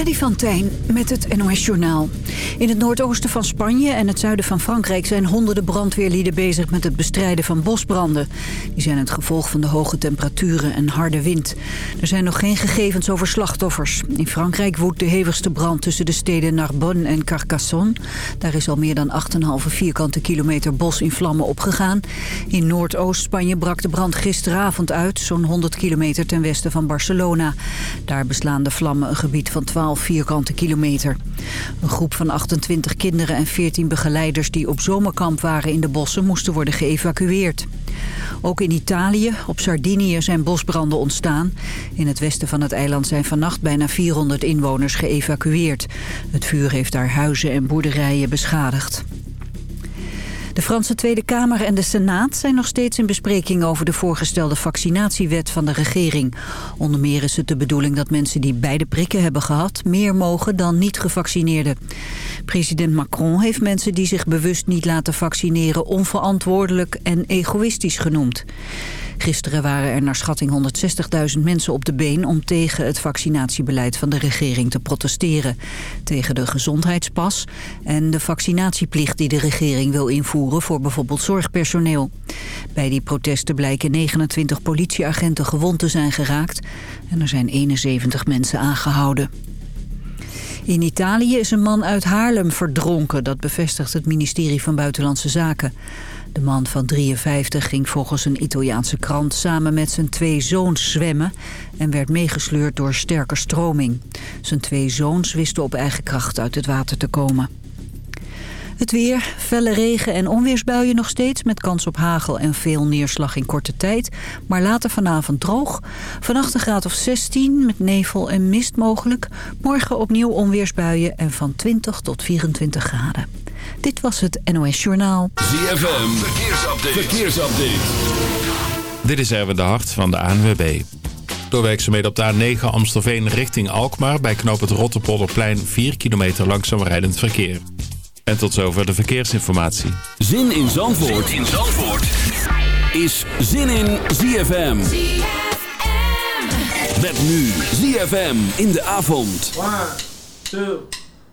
Freddy van met het NOS Journaal. In het noordoosten van Spanje en het zuiden van Frankrijk... zijn honderden brandweerlieden bezig met het bestrijden van bosbranden. Die zijn het gevolg van de hoge temperaturen en harde wind. Er zijn nog geen gegevens over slachtoffers. In Frankrijk woedt de hevigste brand tussen de steden Narbonne en Carcassonne. Daar is al meer dan 8,5 vierkante kilometer bos in vlammen opgegaan. In Noordoost-Spanje brak de brand gisteravond uit... zo'n 100 kilometer ten westen van Barcelona. Daar beslaan de vlammen een gebied van 12 vierkante kilometer. Een groep van 28 kinderen en 14 begeleiders die op zomerkamp waren in de bossen moesten worden geëvacueerd. Ook in Italië, op Sardinië, zijn bosbranden ontstaan. In het westen van het eiland zijn vannacht bijna 400 inwoners geëvacueerd. Het vuur heeft daar huizen en boerderijen beschadigd. De Franse Tweede Kamer en de Senaat zijn nog steeds in bespreking over de voorgestelde vaccinatiewet van de regering. Onder meer is het de bedoeling dat mensen die beide prikken hebben gehad meer mogen dan niet gevaccineerden. President Macron heeft mensen die zich bewust niet laten vaccineren onverantwoordelijk en egoïstisch genoemd. Gisteren waren er naar schatting 160.000 mensen op de been... om tegen het vaccinatiebeleid van de regering te protesteren. Tegen de gezondheidspas en de vaccinatieplicht die de regering wil invoeren... voor bijvoorbeeld zorgpersoneel. Bij die protesten blijken 29 politieagenten gewond te zijn geraakt... en er zijn 71 mensen aangehouden. In Italië is een man uit Haarlem verdronken. Dat bevestigt het ministerie van Buitenlandse Zaken. De man van 53 ging volgens een Italiaanse krant samen met zijn twee zoons zwemmen... en werd meegesleurd door sterke stroming. Zijn twee zoons wisten op eigen kracht uit het water te komen. Het weer, felle regen en onweersbuien nog steeds... met kans op hagel en veel neerslag in korte tijd. Maar later vanavond droog. Vannacht een graad of 16 met nevel en mist mogelijk. Morgen opnieuw onweersbuien en van 20 tot 24 graden. Dit was het NOS Journaal. ZFM, verkeersupdate. verkeersupdate. Dit is Erwin de Hart van de ANWB. Doorwerkzaamheden op de A9 Amstelveen richting Alkmaar... bij knoop het Rotterpolderplein 4 kilometer langzaam rijdend verkeer. En tot zover de verkeersinformatie. Zin in Zandvoort, zin in Zandvoort. is Zin in ZFM. ZFM. Met nu ZFM in de avond. 1, 2,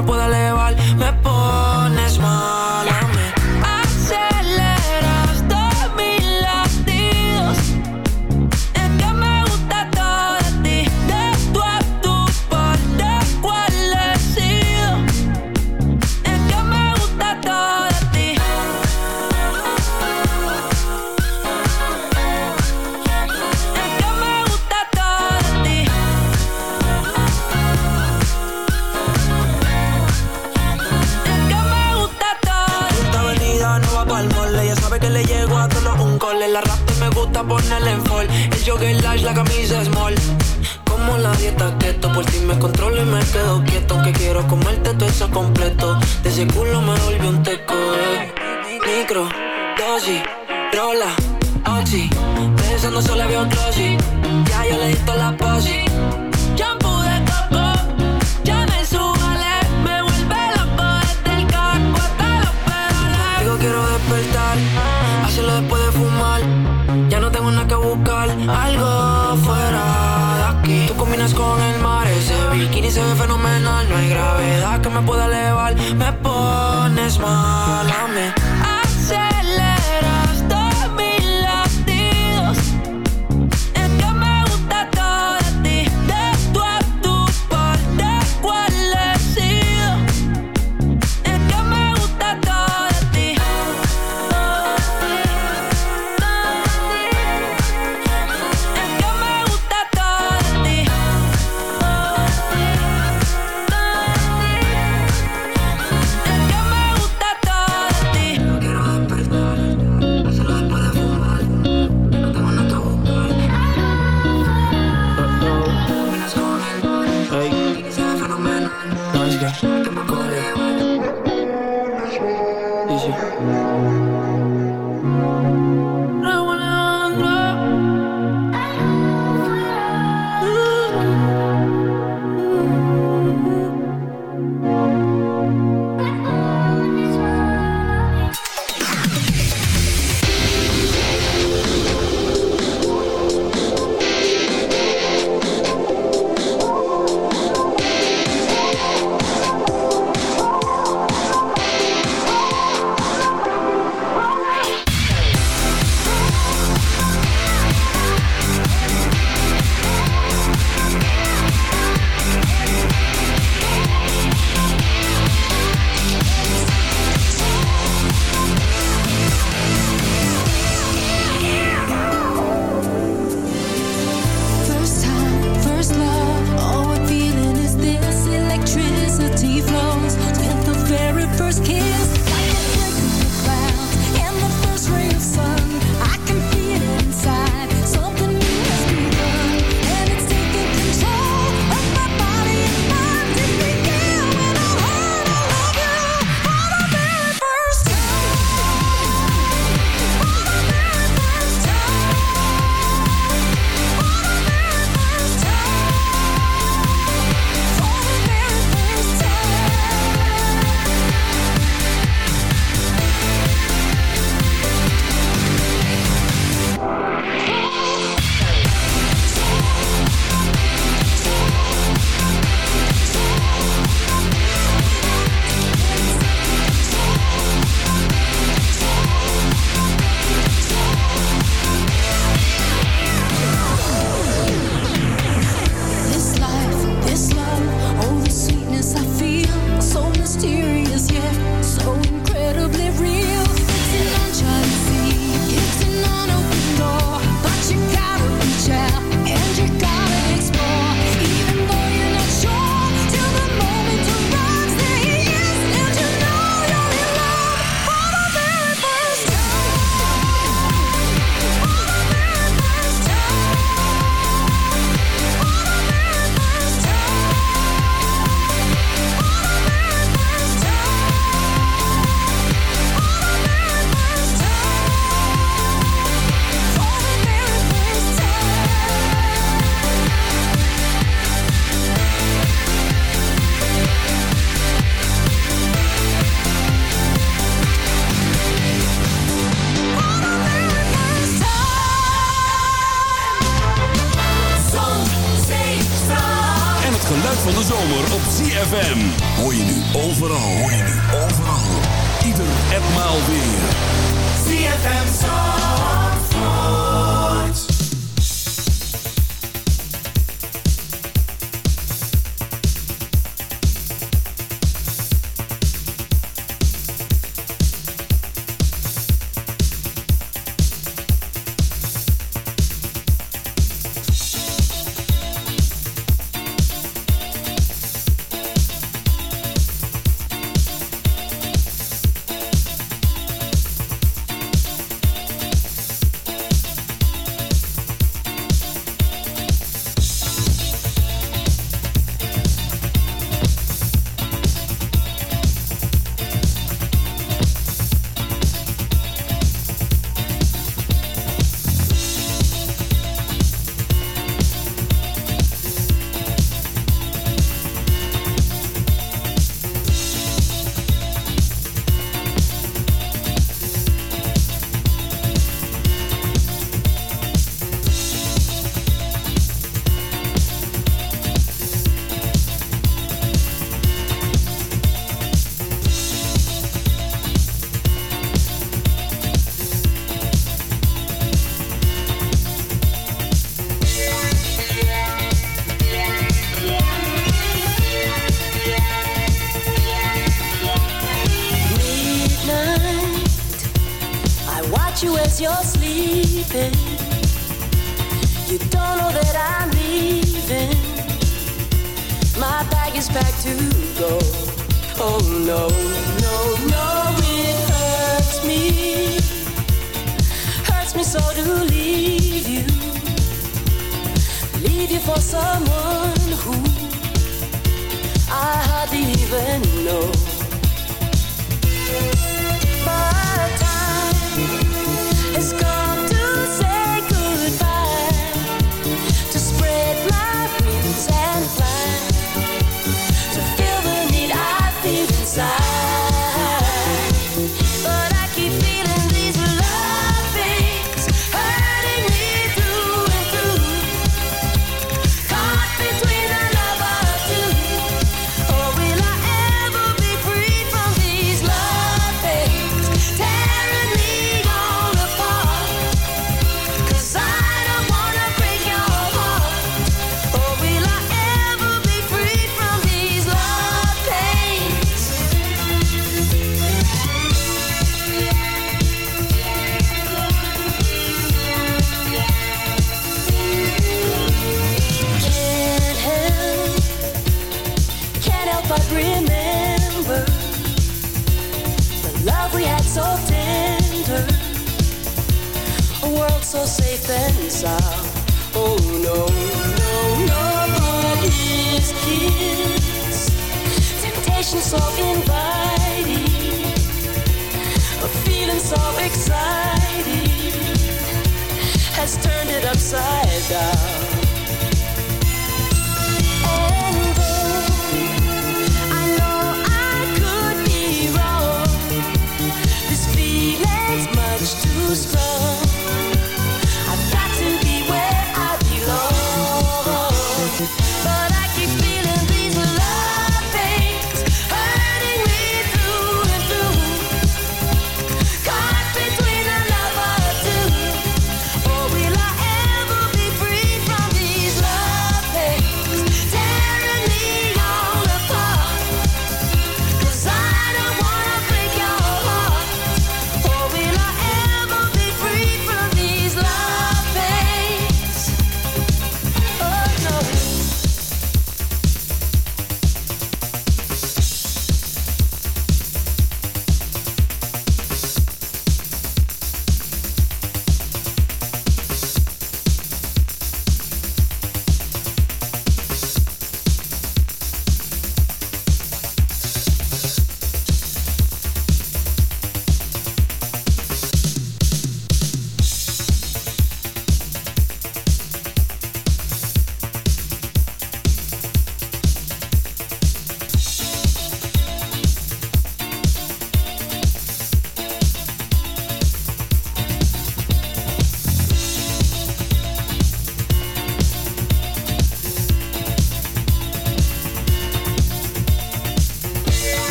me pueda leer.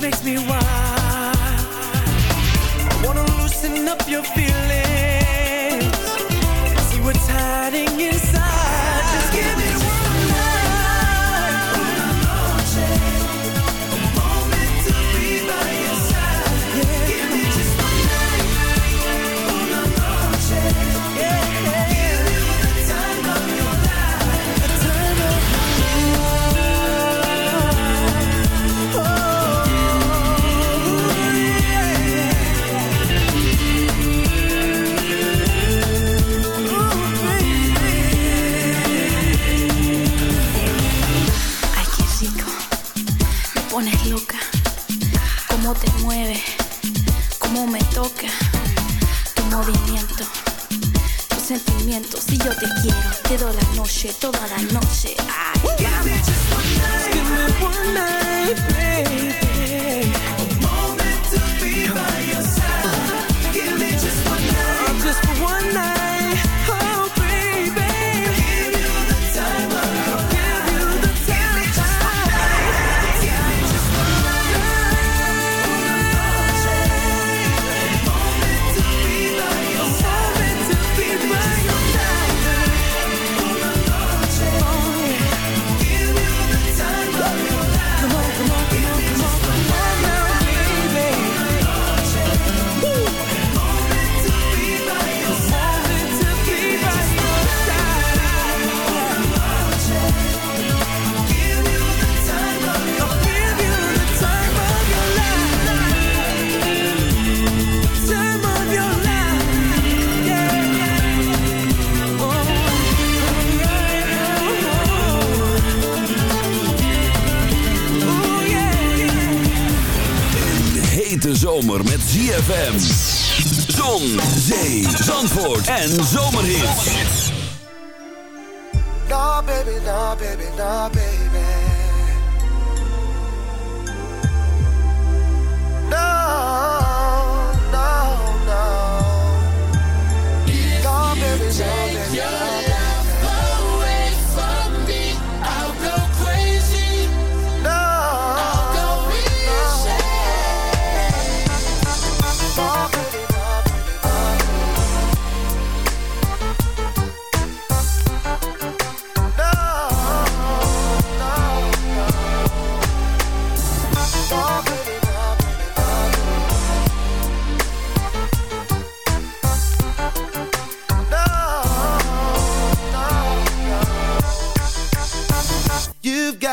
makes me wild. I wanna loosen up your feelings. tu movimiento, tus sentimientos. Si yo te quiero, te doy la noche, toda la noche. Ay, vamos. Zomer met ZFM. Zon, zee, zandvoort en zomerhit. Baby, baby, baby.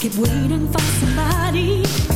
keep waiting for somebody.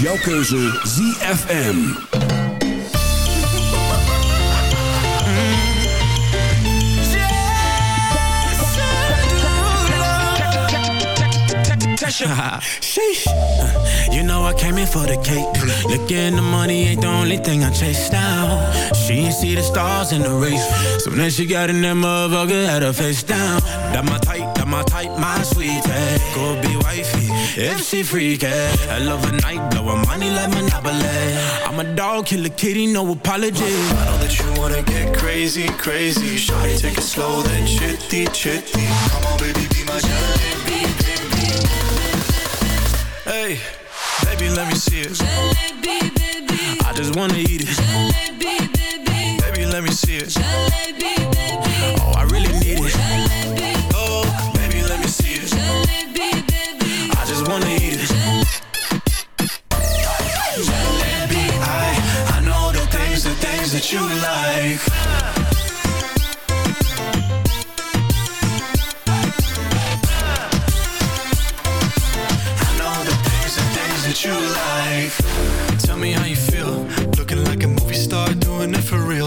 Jouw keuze ZFM. Sheesh. Uh, you know I came in for the cake. Looking the money ain't the only thing I chase now. She ain't see the stars in the race. So then she got in that motherfucker, had her face down. That my type, that my type, my sweetie. Go be wifey, if she freaky. I love a night, blowin' money like Monopoly. I'm a dog, kill a kitty, no apology. I know that you wanna get crazy, crazy. Shawty, take it slow, then chitty, chitty. Come on, baby, be my jalebi, baby. Hey, baby, let me see it. Jalebi, baby. I just wanna eat it. Jalebi, baby. Baby, let me see it. Jalebi, baby. Oh, I really need it. Wanna eat it. Jalebi, I, I know the things, the things that you like.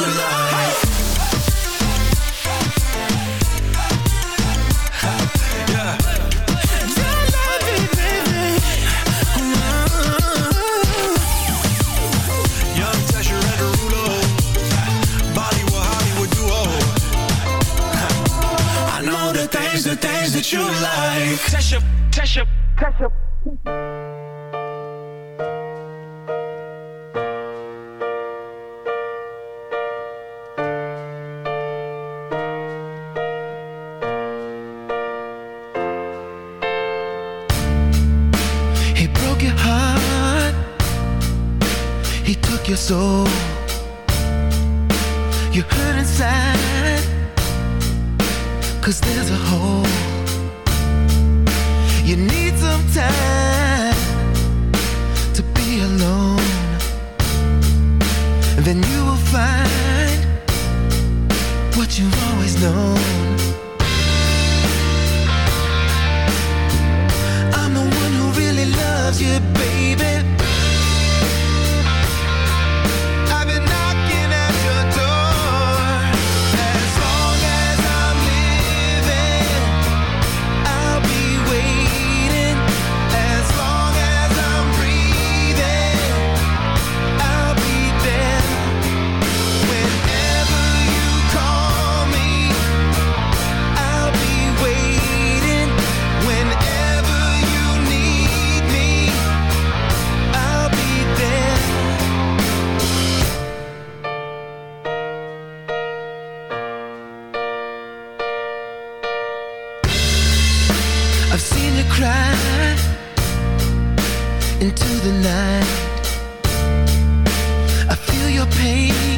alive into the night. I feel your pain.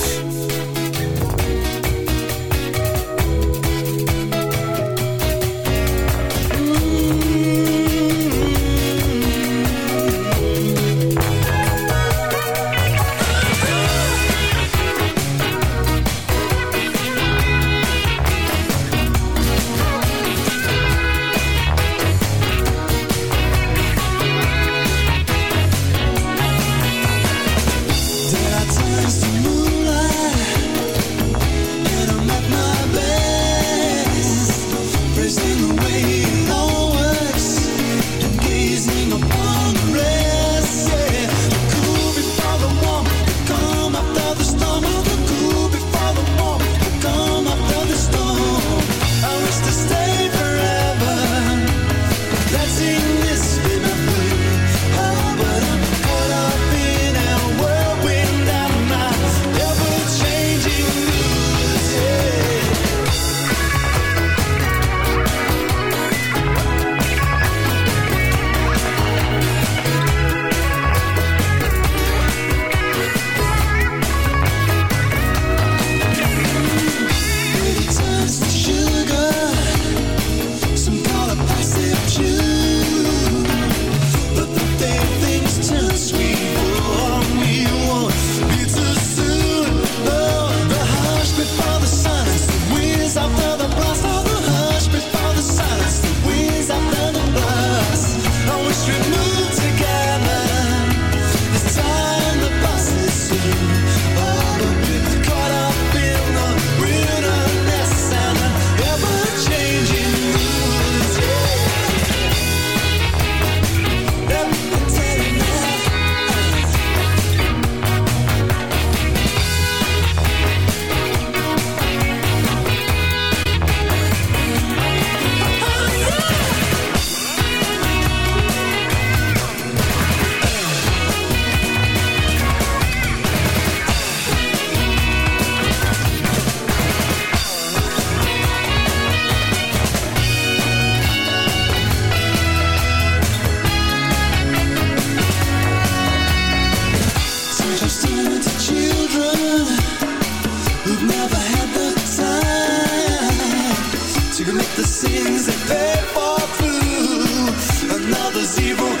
и в